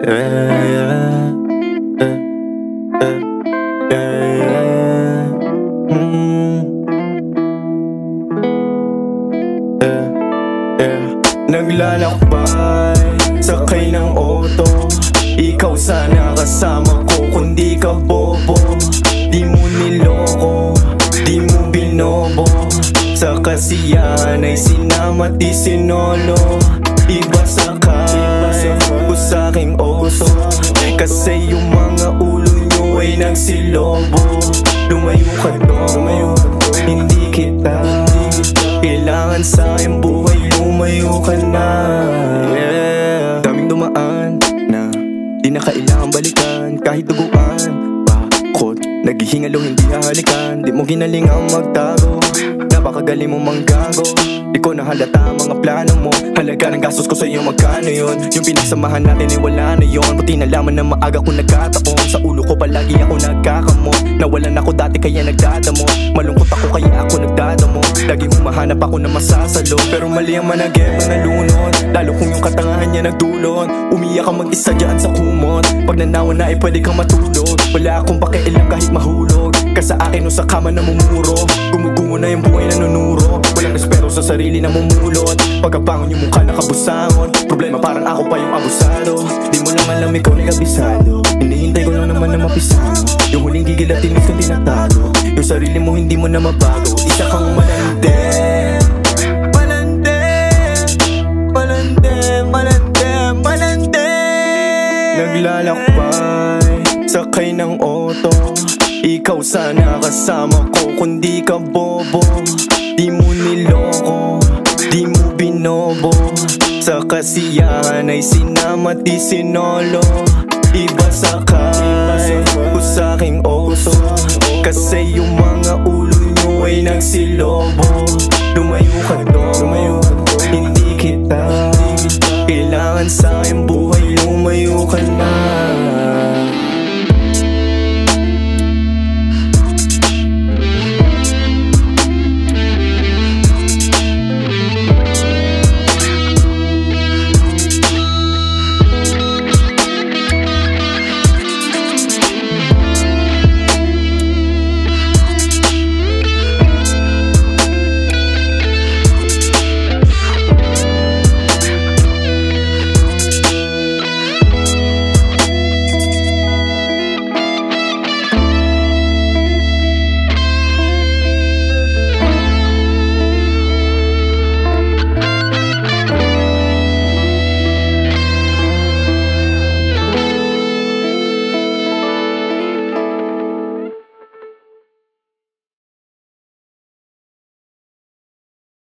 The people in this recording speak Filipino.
Naglalakbay, sakay ng auto. Ikaw sana kasama ko, kundi ka bobo. Di mo niloko, di mo binobo. Sa kasiyahan ay sinama di sinolo. Iba sa ko sa aking auto Kasi yung mga ulo nyo ay nagsilobo. Lumayo ka doon, hindi kita. Kailangan sa aking buhay, lumayo ka na. Yeah. Daming dumaan na Di na kailangan balikan. Kahit duguan Bakot Naghihingalo hindi hahalikan Di mo ginalingang magtago Napakagaling mo manggago. Di ko nahalata ang mga plano mo. Halaga ng gastos ko sa iyo magkano yun? Yung pinagsamahan natin ay wala na yun. Puti nalaman na maaga ko nagkataon. Sa ulo ko palagi ako nagkakamot. Nawalan ako dati kaya nagdadamo. Malungkot ako kaya ako nagdadamo. Lagi humahanap ako na masasalo Pero mali ang managip na nalunod Lalo kung yung katangahan niya nagdulot. Umiyak ka mag-isa dyan sa kumot. Pag nanawan na ay pwede kang matulog Wala akong pakialam kahit mahulog. Ka sa akin o sa kama na mumuro. Gumugungo na yung buhay na nunuro. Walang respeto sa sarili na mumulot. Pagkabangon yung mukha nakabusangon Problema parang ako pa yung abusado. Di mo lang alam ikaw na kabisado Hinihintay ko lang naman na mapisano Yung huling gigil at tinis kong tinatago. Yung sarili mo hindi mo na mabago. Isa kang malande Naglalakbay Sakay ng auto. Ikaw sana kasama ko Kundi ka bobo. Di mo niloko Di mo binobo. Sa kasiyahan ay sinama di sinolo Iba sakay ko sa aking auto Kasi yung mga ulo nyo ay nagsilobo